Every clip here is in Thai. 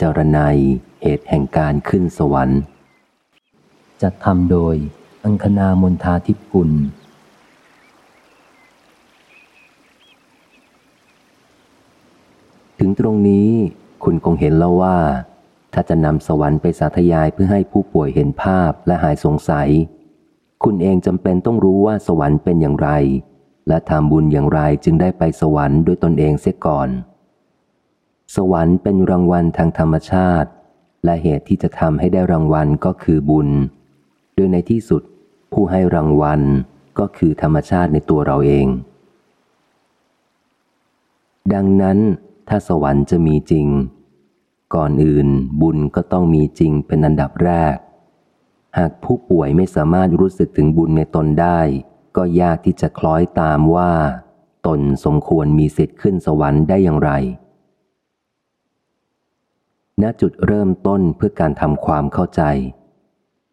จรณัยเหตุแห่งการขึ้นสวรรค์ จัดทำโดย อังคณามนทาทิพกุล ถึงตรงนี้คุณคงเห็นแล้วว่า ถ้าจะนำสวรรค์ไปสาธยายเพื่อให้ผู้ป่วยเห็นภาพและหายสงสัย คุณเองจำเป็นต้องรู้ว่าสวรรค์เป็นอย่างไร และทำบุญอย่างไรจึงได้ไปสวรรค์ด้วยตนเองเสียก่อน สวรรค์เป็นรางวัลทางธรรมชาติ และเหตุที่จะทำให้ได้รางวัลก็คือบุญ โดยในที่สุดผู้ให้รางวัลก็คือธรรมชาติในตัวเราเอง ดังนั้นถ้าสวรรค์จะมีจริง ก่อนอื่นบุญก็ต้องมีจริงเป็นอันดับแรก หากผู้ป่วยไม่สามารถรู้สึกถึงบุญในตนได้ ก็ยากที่จะคล้อยตามว่า ตนสมควรมีสิทธิ์ขึ้นสวรรค์ได้อย่างไร ณจุดเริ่มต้นเพื่อการทำความเข้าใจ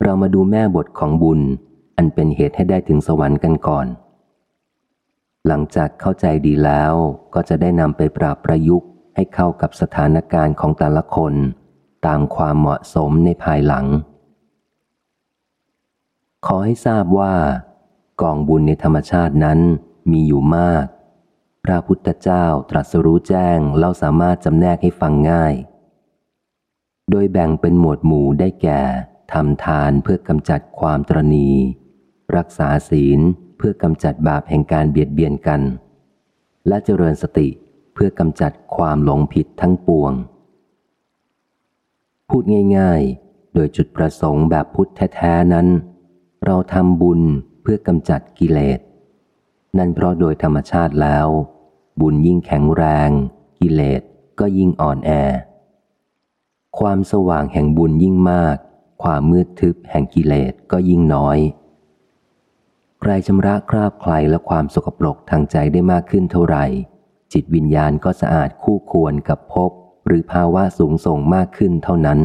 เรามาดูแม่บทของบุญ อันเป็นเหตุให้ได้ถึงสวรรค์กันก่อน หลังจากเข้าใจดีแล้วก็จะได้นำไปปรับประยุกต์ให้เข้ากับสถานการณ์ของแต่ละคน ตามความเหมาะสมในภายหลัง ขอให้ทราบว่า กองบุญในธรรมชาตินั้นมีอยู่มาก พระพุทธเจ้าตรัสรู้แจ้งเล่าสามารถจำแนกให้ฟังง่าย โดยแบ่งเป็นหมวดหมู่ได้แก่ทำทานเพื่อกำจัดความตรณี รักษาศีลเพื่อกำจัดบาปแห่งการเบียดเบียนกัน และเจริญสติเพื่อกำจัดความหลงผิดทั้งปวง พูดง่ายๆ โดยจุดประสงค์แบบพุทธแท้ๆนั้น เราทำบุญเพื่อกำจัดกิเลส นั่นเพราะโดยธรรมชาติแล้ว บุญยิ่งแข็งแรง กิเลสก็ยิ่งอ่อนแอ ความสว่างแห่งบุญยิ่งมาก ความมืดทึบแห่งกิเลสก็ยิ่งน้อย ใครชำระคราบใครและความสกปรกทางใจได้มากขึ้นเท่าไหร่ จิตวิญญาณก็สะอาดคู่ควรกับภพหรือภาวะสูงส่งมากขึ้นเท่านั้น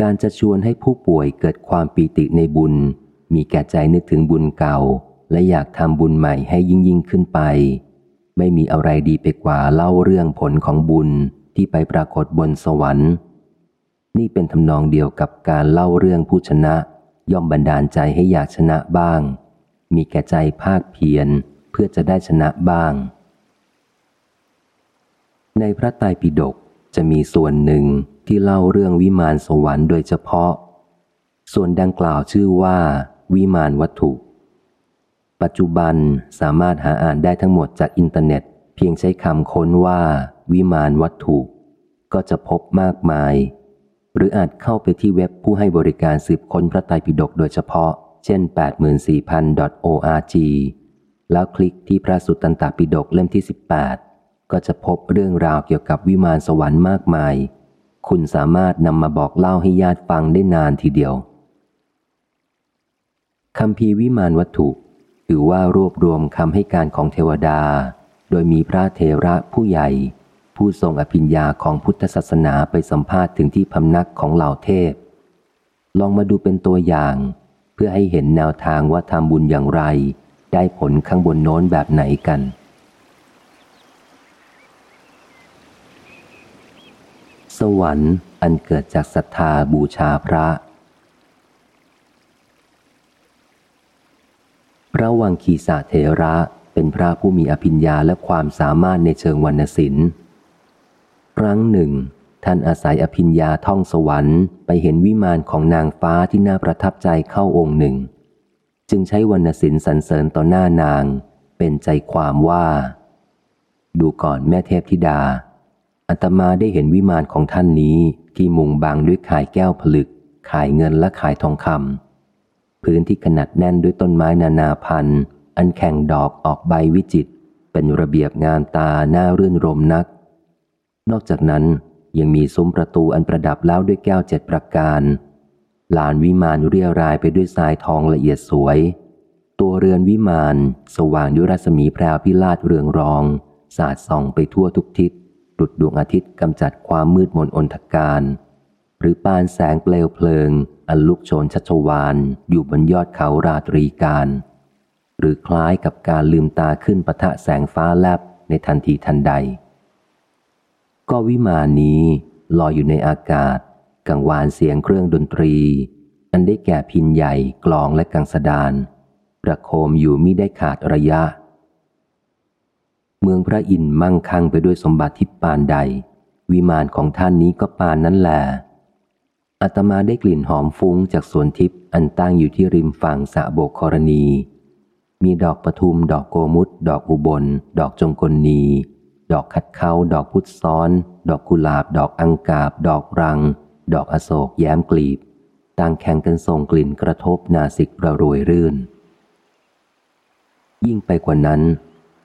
การจะชวนให้ผู้ป่วยเกิดความปีติในบุญ มีแก่ใจนึกถึงบุญเก่า และอยากทำบุญใหม่ให้ยิ่งยิ่งขึ้นไป ไม่มีอะไรดีไปกว่าเล่าเรื่องผลของบุญ ที่ไปปรากฏบนสวรรค์ นี่เป็นทำนองเดียวกับการเล่าเรื่องผู้ชนะ ย่อมบันดาลใจให้อยากชนะบ้าง มีแก่ใจภาคเพียรเพื่อจะได้ชนะบ้าง ในพระไตรปิฎกจะมีส่วนหนึ่งที่เล่าเรื่องวิมานสวรรค์โดยเฉพาะ ส่วนดังกล่าวชื่อว่า วิมานวัตถุ ปัจจุบันสามารถหาอ่านได้ทั้งหมดจากอินเทอร์เน็ต เพียงใช้คำค้นว่า วิมานวัตถุ ก็จะพบมากมาย หรืออาจเข้าไปที่เว็บผู้ให้บริการสืบค้นพระไตรปิฎกโดยเฉพาะ เช่น 84000.org แล้วคลิกที่พระสุตตันตปิฎกเล่มที่ 18 ก็จะพบเรื่องราวเกี่ยวกับวิมานสวรรค์มากมาย คุณสามารถนำมาบอกเล่าให้ญาติฟังได้นานทีเดียวคำพีวิมานวัตถุถือว่ารวบรวมคำให้การของเทวดา โดยมีพระเทระผู้ใหญ่ ผู้ทรงอภิญญาของพุทธศาสนาไปสัมภาษณ์ถึงที่พำนักของเหล่าเทพ ลองมาดูเป็นตัวอย่าง เพื่อให้เห็นแนวทางว่าทำบุญอย่างไร ได้ผลข้างบนโน้นแบบไหนกัน สวรรค์อันเกิดจากศรัทธาบูชาพระ พระวังคีสาเทระเป็นพระผู้มีอภิญญาและความสามารถในเชิงวรรณศิลป์ ครั้งหนึ่ง ท่านอาศัยอภิญญาท่องสวรรค์ไปเห็นวิมานของนางฟ้าที่น่าประทับใจเข้าองค์หนึ่ง จึงใช้วรรณศิลป์สรรเสริญต่อหน้านาง เป็นใจความว่า ดูก่อนแม่เทพธิดาอัตมาได้เห็นวิมานของท่านนี้ที่มุงบางด้วยขายแก้วผลึก ขายเงินและขายทองคำพื้นที่ขนาดแน่นด้วยต้นไม้นานาพันธุ์ อันแข่งดอกออกใบวิจิต เป็นระเบียบงามตาหน้ารื่นรมนัก นอกจากนั้นยังมีซุ้มประตูอันประดับแล้วด้วยแก้วเจ็ดประการ ลานวิมานเรียรายไปด้วยทรายทองละเอียดสวย ตัวเรือนวิมาน สว่างด้วยรัศมีแพรวพิลาดเรืองรอง สาดส่องไปทั่วทุกทิศดุดดวงอาทิตย์กำจัดความมืดมนอนทการ หรือปานแสงเปลวเพลิง อันลุกโชนชัชวานอยู่บนยอดเขาราตรีการ หรือคล้ายกับการลืมตาขึ้นปะทะแสงฟ้าแลบในทันทีทันใด ก็วิมานนี้ลอยอยู่ในอากาศ กังวานเสียงเครื่องดนตรี อันได้แก่พินใหญ่กลองและกังสดานประโคมอยู่มิได้ขาดระยะ เมืองพระอินทร์มั่งคั่งไปด้วยสมบัติทิปานใด วิมานของท่านนี้ก็ปานนั้นแหละอาตมาได้กลิ่นหอมฟุ้งจากสวนทิพย์อันตั้งอยู่ที่ริมฝั่งสะโบกครณี มีดอกปทุม ดอกโกมุตดอกอุบล ดอกจงกลนี ดอกขัดเขาดอกพุทธซ้อน ดอกกุหลาบ ดอกอังกาบ ดอกรัง ดอกอโศกแย้มกลีบ ต่างแข่งกันส่งกลิ่นกระทบนาสิกประรวยรื่น ยิ่งไปกว่านั้น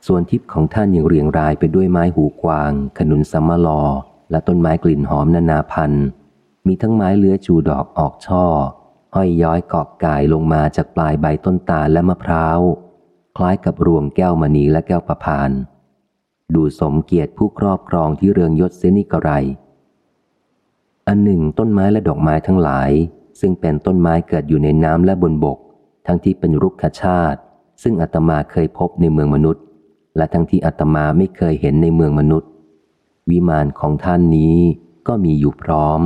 ส่วนทิพย์ของท่านยังเรียงรายไปด้วยไม้หูกวาง ขนุนสัมมลอ และต้นไม้กลิ่นหอมนานาพันธุ์ มีทั้งไม้เลื้อจูดอกออกช่อ ห้อยย้อยเกาะกายลงมาจากปลายใบต้นตาลและมะพร้าว คล้ายกับรวงแก้วมณีและแก้วประพาน ดูสมเกียรติผู้ครอบครองที่เรืองยศเสนิกไร อันหนึ่ง ต้นไม้และดอกไม้ทั้งหลาย ซึ่งเป็นต้นไม้เกิดอยู่ในน้ำและบนบก ทั้งที่เป็นรุกขชาติ ซึ่งอาตมาเคยพบในเมืองมนุษย์ และทั้งที่อาตมาไม่เคยเห็นในเมืองมนุษย์ วิมานของท่านนี้ก็มีอยู่พร้อม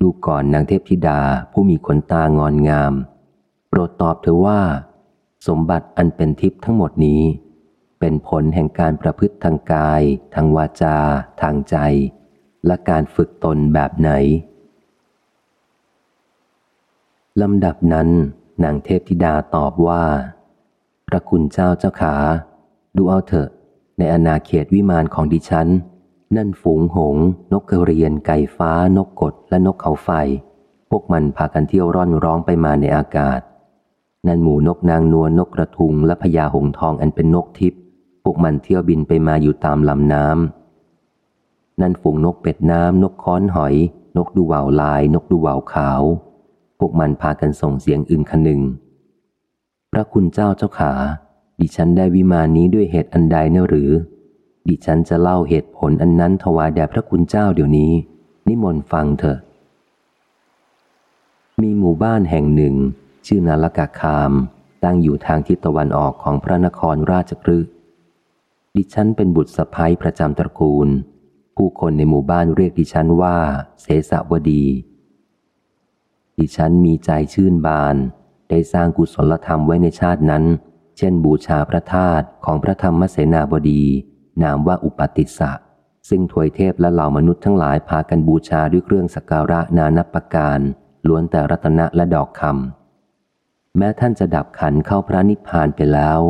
ดูก่อนนางเทพธิดาผู้มีขนตางอนงาม โปรดตอบเธอว่า สมบัติอันเป็นทิพย์ทั้งหมดนี้ เป็นผลแห่งการประพฤติทางกาย ทางวาจา ทางใจ และการฝึกตนแบบไหนลำดับนั้นนางเทพธิดาตอบว่า พระคุณเจ้าเจ้าขา ดูเอาเถอะ ในอนาเขตวิมานของดิฉัน นั่นฝูงหง นกกระเรียนไก่ฟ้านกกดและนกเขาไฟ พวกมันพากันเที่ยวร่อนร้องไปมาในอากาศ นั่นหมูนกนางนวลนกกระทุงและพญาหงทองอันเป็นนกทิพย์ วกมันเที่ยวบินไปมาอยู่ตามลำน้ำนั่นฝูงนกเป็ดน้ำนกค้อนหอย นกดูว่าวลาย นกดูว่าวขาว พวกมันพากันส่งเสียงอึงคนึง พระคุณเจ้าเจ้าขา ดิฉันได้วิมานนี้ด้วยเหตุอันใดเนหรือ ดิฉันจะเล่าเหตุผลอันนั้นถวายแด่พระคุณเจ้าเดี๋ยวนี้ นิมนต์ฟังเถอะมีหมู่บ้านแห่งหนึ่ง ชื่อนาลกาคาม ตั้งอยู่ทางทิศตะวันออกของพระนครราชกฤห์ ดิฉันเป็นบุตรสะพ้ายประจำตระกูล ผู้คนในหมู่บ้านเรียกดิฉันว่า เสสวดี ดิฉันมีใจชื่นบาน ได้สร้างกุศลธรรมไว้ในชาตินั้น เช่นบูชาพระธาตุของพระธรรมเสนาบดี นามว่าอุปติสสะซึ่งถวยเทพและเหล่ามนุษย์ทั้งหลายพากันบูชาด้วยเครื่องสักการะนานับประการ ล้วนแต่รัตนะและดอกคำแม้ท่านจะดับขันเข้าพระนิพพานไปแล้ว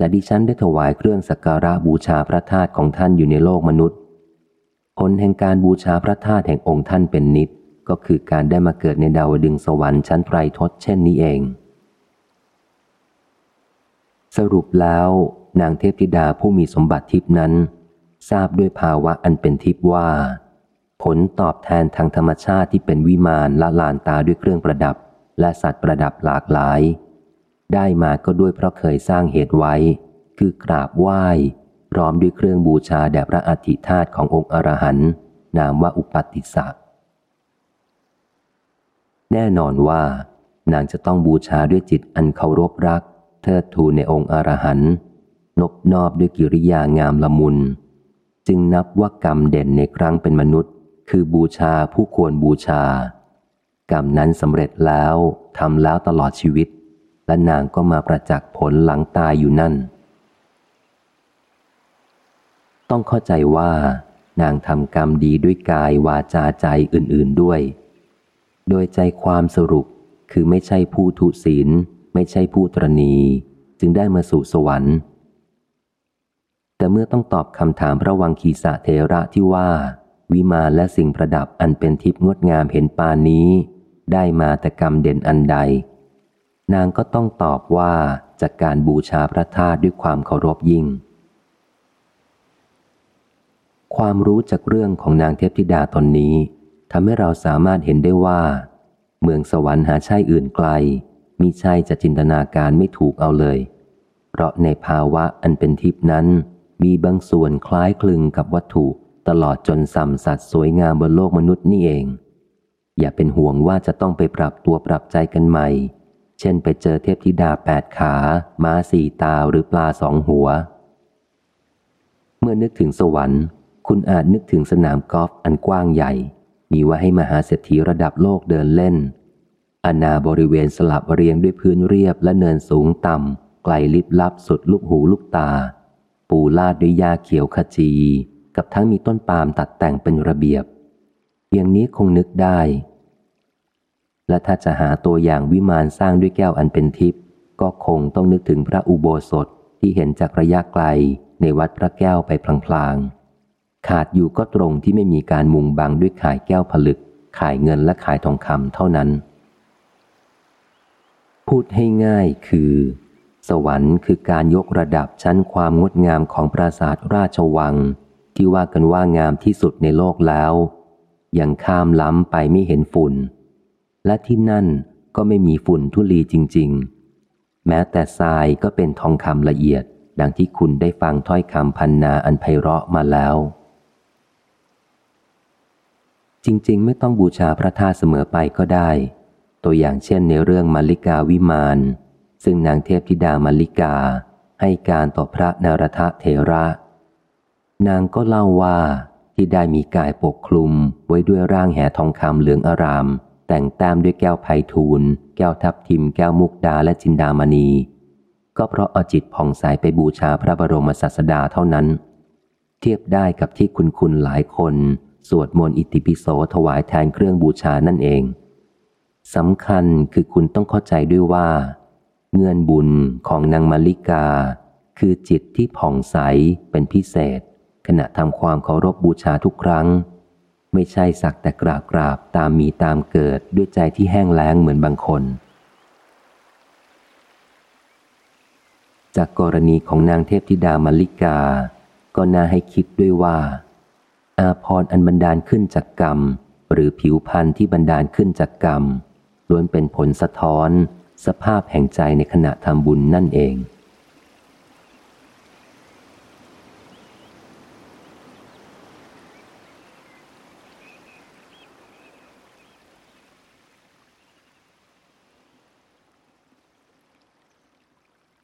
แต่ดิฉันได้ถวายเครื่องสักการะบูชาพระธาตุของท่านอยู่ในโลกมนุษย์ ผลแห่งการบูชาพระธาตุแห่งองค์ท่านเป็นนิด ก็คือการได้มาเกิดในดาวดึงสวรรค์ชั้นไตรทศเช่นนี้เอง สรุปแล้วนางเทพธิดาผู้มีสมบัติทิพนั้น ทราบด้วยภาวะอันเป็นทิพว่า ผลตอบแทนทางธรรมชาติที่เป็นวิมานละลานตาด้วยเครื่องประดับ และสัตว์ประดับหลากหลาย ได้มาก็ด้วยเพราะเคยสร้างเหตุไว้ คือกราบไหว้ พร้อมด้วยเครื่องบูชาแด่พระอธิธาตขององค์อรหันต์นามว่าอุปติสสะแน่นอนว่านางจะต้องบูชาด้วยจิตอันเคารพรัก เทิดทูนในองค์อรหันต์นบนอบด้วยกิริยางามละมุน จึงนับว่ากรรมเด่นในครั้งเป็นมนุษย์ คือบูชาผู้ควรบูชา กรรมนั้นสำเร็จแล้วทำแล้วตลอดชีวิต และนางก็มาประจักษ์ผลหลังตายอยู่นั่น ต้องเข้าใจว่า นางทำกรรมดีด้วยกายวาจาใจอื่น ๆด้วย โดยใจความสรุปคือไม่ใช่ผู้ทุศีล ไม่ใช่ผู้ตรณี จึงได้มาสู่สวรรค์ แต่เมื่อต้องตอบคำถามพระวังคีสะเทระที่ว่า วิมาและสิ่งประดับอันเป็นทิพย์งดงามเห็นปานนี้ ได้มาแต่กรรมเด่นอันใด นางก็ต้องตอบว่าจากการบูชาพระธาตุด้วยความเคารพยิ่ง ความรู้จากเรื่องของนางเทพธิดาตนนี้ทำให้เราสามารถเห็นได้ว่า เมืองสวรรค์หาใช่อื่นไกลมิใช่จะจินตนาการไม่ถูกเอาเลย เพราะในภาวะอันเป็นทิพนั้น มีบางส่วนคล้ายคลึงกับวัตถุตลอดจนสัมสัตว์สวยงามบนโลกมนุษย์นี่เอง อย่าเป็นห่วงว่าจะต้องไปปรับตัวปรับใจกันใหม่ เช่นไปเจอเทพธิดาแปดขา ม้าสี่ตาหรือปลาสองหัว เมื่อนึกถึงสวรรค์ คุณอาจนึกถึงสนามกอล์ฟอันกว้างใหญ่ มีไว้ให้มหาเศรษฐีระดับโลกเดินเล่นอนาบริเวณสลับเรียงด้วยพื้นเรียบและเนินสูงต่ำไกลลิบลับสุดลูกหูลูกตา ปูลาดด้วยหญ้าเขียวขจี กับทั้งมีต้นปาล์มตัดแต่งเป็นระเบียบอย่างนี้คงนึกได้ และถ้าจะหาตัวอย่างวิมานสร้างด้วยแก้วอันเป็นทิพย์ก็คงต้องนึกถึงพระอุโบสถที่เห็นจากระยะไกลในวัดพระแก้วไปพลางๆ ขาดอยู่ก็ตรงที่ไม่มีการมุงบังด้วยขายแก้วผลึก ขายเงินและขายทองคำเท่านั้น พูดให้ง่ายคือ สวรรค์คือการยกระดับชั้นความงดงามของปราสาทราชวัง ที่ว่ากันว่างามที่สุดในโลกแล้ว ยังข้ามล้ำไปไม่เห็นฝุ่น และที่นั่นก็ไม่มีฝุ่นทุลีจริง ๆ แม้แต่ทรายก็เป็นทองคำละเอียด ดังที่คุณได้ฟังถ้อยคำพันนาอันไพเราะมาแล้ว จริง ๆ ไม่ต้องบูชาพระธาตุเสมอไปก็ได้ ตัวอย่างเช่นในเรื่องมาริกาวิมาน ซึ่งนางเทพธิดามาริกาให้การต่อพระนารทะเทระ นางก็เล่าว่าที่ได้มีกายปกคลุมไว้ด้วยร่างแห่ทองคำเหลืองอาราม แต่งแต้มด้วยแก้วไผ่ทูลแก้วทับทิม แก้วมุกดาและจินดามณี ก็เพราะเอาจิตผ่องใสไปบูชาพระบรมศาสดาเท่านั้น เทียบได้กับที่คุณคุณหลายคน สวดมนต์อิติปิโสถวายแทนเครื่องบูชานั่นเองสำคัญคือคุณต้องเข้าใจด้วยว่า เงื่อนบุญของนางมาริกา คือจิตที่ผ่องใสเป็นพิเศษ ขณะทำความเคารพบบูชาทุกครั้ง ไม่ใช่สักแต่กราบกราบตามมีตามเกิดด้วยใจที่แห้งแล้งเหมือนบางคน จากกรณีของนางเทพธิดามาริกา ก็น่าให้คิดด้วยว่า อาพรอันบันดาลขึ้นจากกรรม หรือผิวพันธ์ที่บันดาลขึ้นจากกรรมล้วนเป็นผลสะท้อน สภาพแห่งใจในขณะทำบุญนั่นเอง